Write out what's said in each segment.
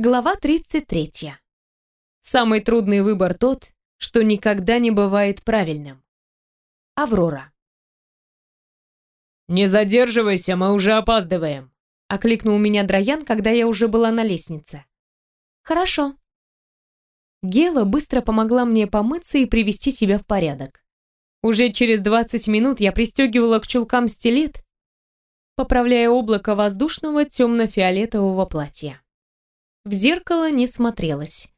Глава 33. Самый трудный выбор тот, что никогда не бывает правильным. Аврора. «Не задерживайся, мы уже опаздываем», — окликнул меня Драян, когда я уже была на лестнице. «Хорошо». Гела быстро помогла мне помыться и привести себя в порядок. Уже через 20 минут я пристегивала к чулкам стилет, поправляя облако воздушного темно-фиолетового платья. В зеркало не смотрелась.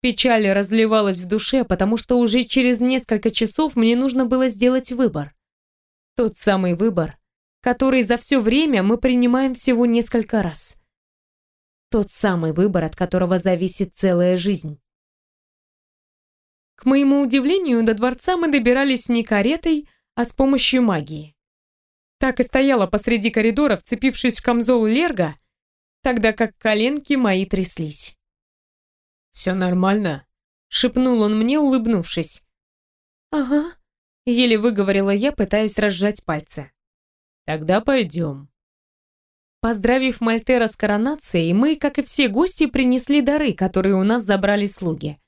Печаль разливалась в душе, потому что уже через несколько часов мне нужно было сделать выбор. Тот самый выбор, который за все время мы принимаем всего несколько раз. Тот самый выбор, от которого зависит целая жизнь. К моему удивлению, до дворца мы добирались не каретой, а с помощью магии. Так и стояла посреди коридора, вцепившись в камзол Лерга, тогда как коленки мои тряслись. «Все нормально?» — шепнул он мне, улыбнувшись. «Ага», — еле выговорила я, пытаясь разжать пальцы. «Тогда пойдем». Поздравив Мальтера с коронацией, мы, как и все гости, принесли дары, которые у нас забрали слуги.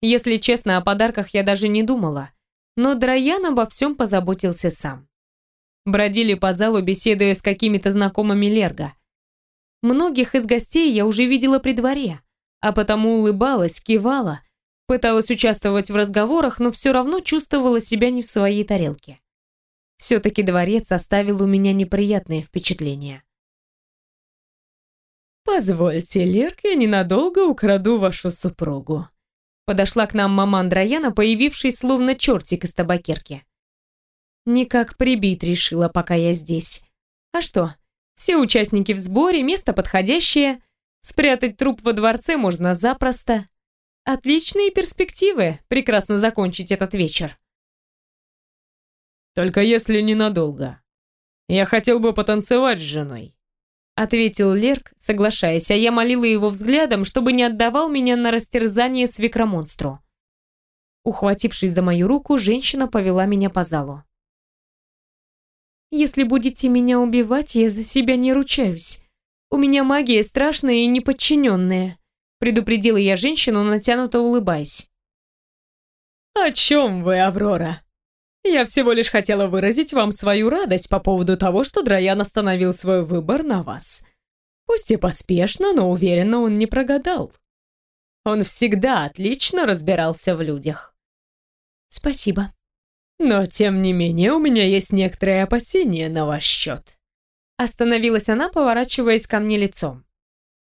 Если честно, о подарках я даже не думала, но Драян обо всем позаботился сам. Бродили по залу, беседуя с какими-то знакомыми Лерга. Многих из гостей я уже видела при дворе, а потому улыбалась, кивала, пыталась участвовать в разговорах, но все равно чувствовала себя не в своей тарелке. Все-таки дворец оставил у меня неприятное впечатление. «Позвольте, Лерк, я ненадолго украду вашу супругу». Подошла к нам мама Андрояна, появившись словно чертик из табакерки. Никак прибить решила, пока я здесь. А что, все участники в сборе, место подходящее. Спрятать труп во дворце можно запросто. Отличные перспективы прекрасно закончить этот вечер. Только если ненадолго. Я хотел бы потанцевать с женой. Ответил Лерк, соглашаясь, а я молила его взглядом, чтобы не отдавал меня на растерзание свекромонстру. Ухватившись за мою руку, женщина повела меня по залу. Если будете меня убивать, я за себя не ручаюсь. У меня магия страшная и неподчиненная», предупредила я женщину, натянуто улыбаясь. «О чем вы, Аврора? Я всего лишь хотела выразить вам свою радость по поводу того, что Драян остановил свой выбор на вас. Пусть и поспешно, но уверенно он не прогадал. Он всегда отлично разбирался в людях». «Спасибо», но, тем не менее, у меня есть некоторые опасения на ваш счет. Остановилась она, поворачиваясь ко мне лицом.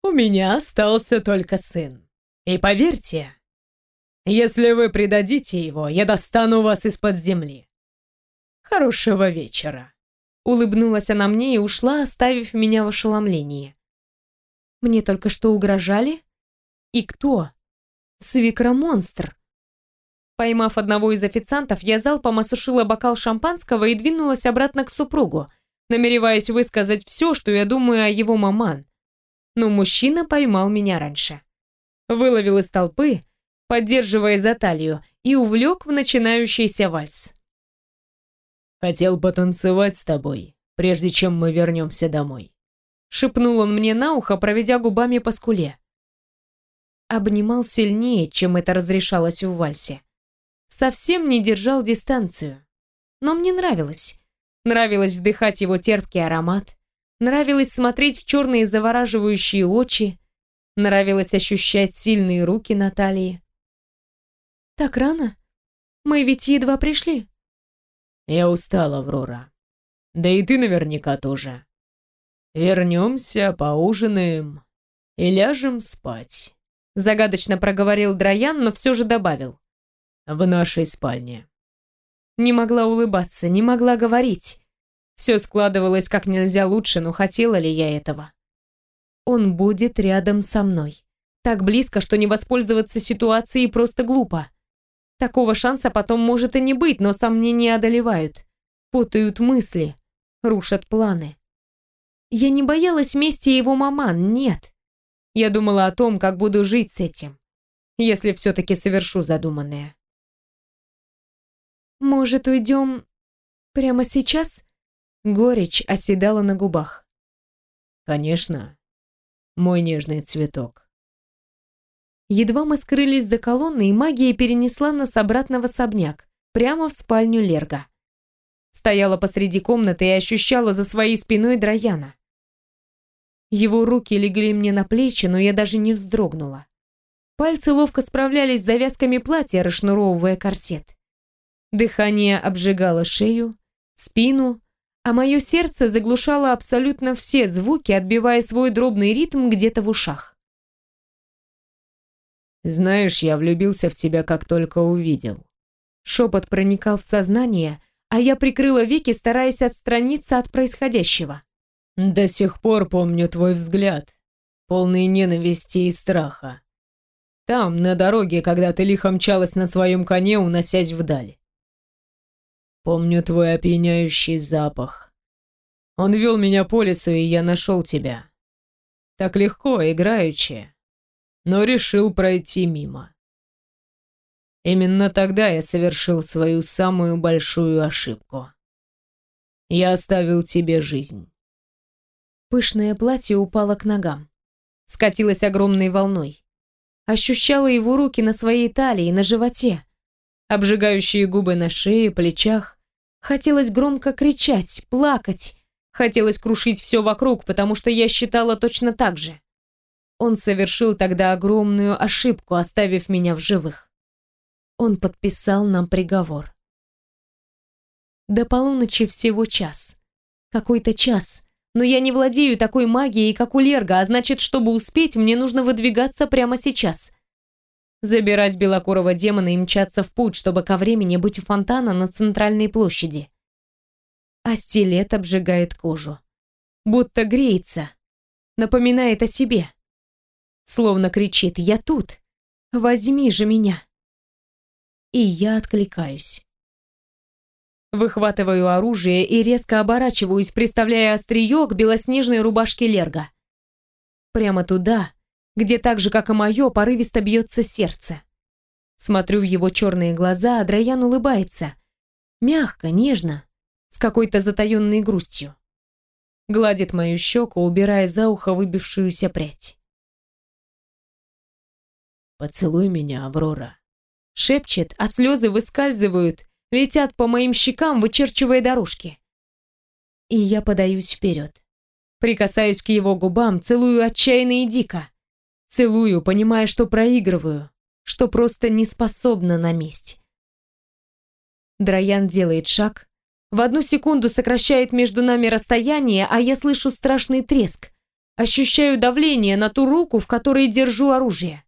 У меня остался только сын. И поверьте, если вы предадите его, я достану вас из-под земли. Хорошего вечера. Улыбнулась она мне и ушла, оставив меня в ошеломлении. Мне только что угрожали? И кто? Свекромонстр. Поймав одного из официантов, я залпом осушила бокал шампанского и двинулась обратно к супругу, намереваясь высказать все, что я думаю о его маман. Но мужчина поймал меня раньше. Выловил из толпы, поддерживая за талию, и увлек в начинающийся вальс. «Хотел потанцевать с тобой, прежде чем мы вернемся домой», шепнул он мне на ухо, проведя губами по скуле. Обнимал сильнее, чем это разрешалось в вальсе совсем не держал дистанцию. Но мне нравилось. Нравилось вдыхать его терпкий аромат, нравилось смотреть в черные завораживающие очи, нравилось ощущать сильные руки Натальи. «Так рано? Мы ведь едва пришли». «Я устала, Аврора. Да и ты наверняка тоже. Вернемся, поужинаем и ляжем спать», загадочно проговорил Драян, но все же добавил в нашей спальне. Не могла улыбаться, не могла говорить. Все складывалось как нельзя лучше, но хотела ли я этого? Он будет рядом со мной. Так близко, что не воспользоваться ситуацией просто глупо. Такого шанса потом может и не быть, но сомнения одолевают. Путают мысли, рушат планы. Я не боялась мести его маман, нет. Я думала о том, как буду жить с этим, если все-таки совершу задуманное. «Может, уйдем прямо сейчас?» Горечь оседала на губах. «Конечно, мой нежный цветок». Едва мы скрылись за колонной, магия перенесла нас обратно в особняк, прямо в спальню Лерга. Стояла посреди комнаты и ощущала за своей спиной Драяна. Его руки легли мне на плечи, но я даже не вздрогнула. Пальцы ловко справлялись с завязками платья, расшнуровывая корсет. Дыхание обжигало шею, спину, а мое сердце заглушало абсолютно все звуки, отбивая свой дробный ритм где-то в ушах. «Знаешь, я влюбился в тебя, как только увидел». Шепот проникал в сознание, а я прикрыла веки, стараясь отстраниться от происходящего. «До сих пор помню твой взгляд, полный ненависти и страха. Там, на дороге, когда ты лихо мчалась на своем коне, уносясь вдаль. Помню твой опьяняющий запах. Он вел меня по лесу, и я нашел тебя. Так легко, играючи, но решил пройти мимо. Именно тогда я совершил свою самую большую ошибку. Я оставил тебе жизнь. Пышное платье упало к ногам. Скатилось огромной волной ощущала его руки на своей талии, на животе, обжигающие губы на шее, плечах. Хотелось громко кричать, плакать, хотелось крушить все вокруг, потому что я считала точно так же. Он совершил тогда огромную ошибку, оставив меня в живых. Он подписал нам приговор. До полуночи всего час. Какой-то час, но я не владею такой магией, как у Лерга, а значит, чтобы успеть, мне нужно выдвигаться прямо сейчас. Забирать белокурого демона и мчаться в путь, чтобы ко времени быть у фонтана на центральной площади. А стилет обжигает кожу. Будто греется. Напоминает о себе. Словно кричит «Я тут! Возьми же меня!» И я откликаюсь. Выхватываю оружие и резко оборачиваюсь, приставляя острие к белоснежной рубашке Лерга. Прямо туда, где так же, как и мое, порывисто бьется сердце. Смотрю в его черные глаза, а Драян улыбается. Мягко, нежно, с какой-то затаенной грустью. Гладит мою щеку, убирая за ухо выбившуюся прядь. «Поцелуй меня, Аврора», — шепчет, а слезы выскальзывают, летят по моим щекам, вычерчивая дорожки. И я подаюсь вперед. Прикасаюсь к его губам, целую отчаянно и дико. Целую, понимая, что проигрываю, что просто не способна на месть. Драян делает шаг, в одну секунду сокращает между нами расстояние, а я слышу страшный треск, ощущаю давление на ту руку, в которой держу оружие.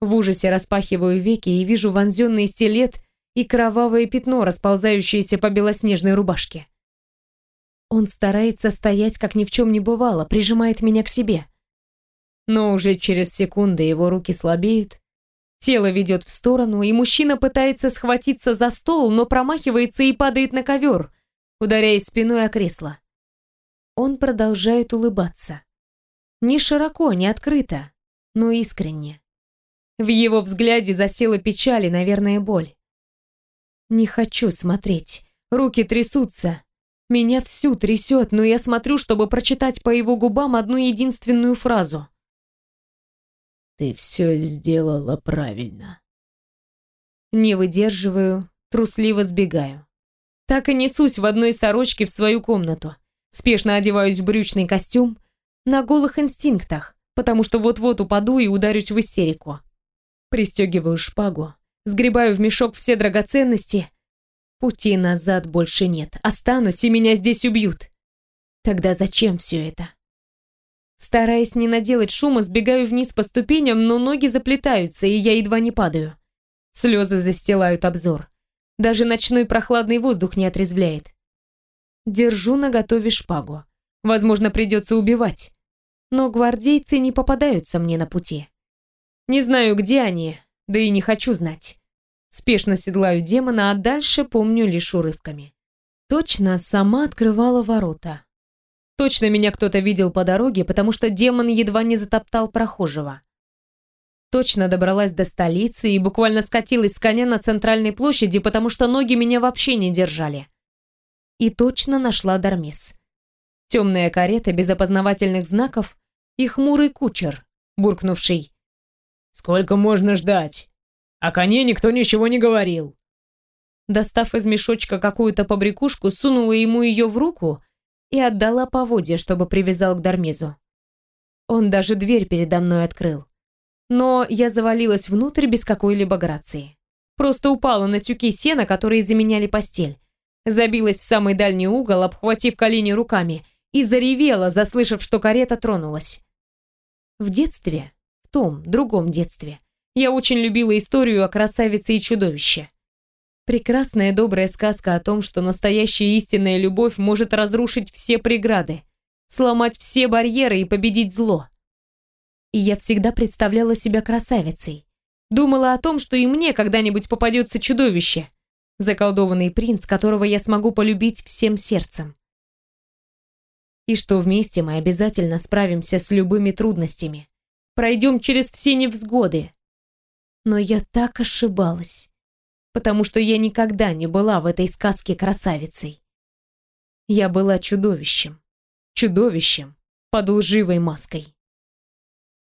В ужасе распахиваю веки и вижу вонзенный стилет и кровавое пятно, расползающееся по белоснежной рубашке. Он старается стоять, как ни в чем не бывало, прижимает меня к себе. Но уже через секунды его руки слабеют, тело ведет в сторону, и мужчина пытается схватиться за стол, но промахивается и падает на ковер, ударяясь спиной о кресло. Он продолжает улыбаться. Не широко, не открыто, но искренне. В его взгляде засела печаль и, наверное, боль. Не хочу смотреть. Руки трясутся. Меня всю трясет, но я смотрю, чтобы прочитать по его губам одну единственную фразу. «Ты все сделала правильно». Не выдерживаю, трусливо сбегаю. Так и несусь в одной сорочке в свою комнату. Спешно одеваюсь в брючный костюм, на голых инстинктах, потому что вот-вот упаду и ударюсь в истерику. Пристегиваю шпагу, сгребаю в мешок все драгоценности. Пути назад больше нет. Останусь, и меня здесь убьют. Тогда зачем все это? Стараясь не наделать шума, сбегаю вниз по ступеням, но ноги заплетаются, и я едва не падаю. Слезы застилают обзор. Даже ночной прохладный воздух не отрезвляет. Держу наготове шпагу. Возможно, придется убивать. Но гвардейцы не попадаются мне на пути. Не знаю, где они, да и не хочу знать. Спешно седлаю демона, а дальше помню лишь урывками. Точно сама открывала ворота. Точно меня кто-то видел по дороге, потому что демон едва не затоптал прохожего. Точно добралась до столицы и буквально скатилась с коня на центральной площади, потому что ноги меня вообще не держали. И точно нашла Дармес. Темная карета без опознавательных знаков и хмурый кучер, буркнувший Сколько можно ждать? О коне никто ничего не говорил. Достав из мешочка какую-то побрякушку, сунула ему ее в руку и отдала поводья, чтобы привязал к Дармезу. Он даже дверь передо мной открыл. Но я завалилась внутрь без какой-либо грации. Просто упала на тюки сена, которые заменяли постель. Забилась в самый дальний угол, обхватив колени руками, и заревела, заслышав, что карета тронулась. В детстве, в том, другом детстве, я очень любила историю о красавице и чудовище. Прекрасная добрая сказка о том, что настоящая истинная любовь может разрушить все преграды, сломать все барьеры и победить зло. И я всегда представляла себя красавицей. Думала о том, что и мне когда-нибудь попадется чудовище, заколдованный принц, которого я смогу полюбить всем сердцем. И что вместе мы обязательно справимся с любыми трудностями, пройдем через все невзгоды. Но я так ошибалась, потому что я никогда не была в этой сказке красавицей. Я была чудовищем чудовищем под лживой маской.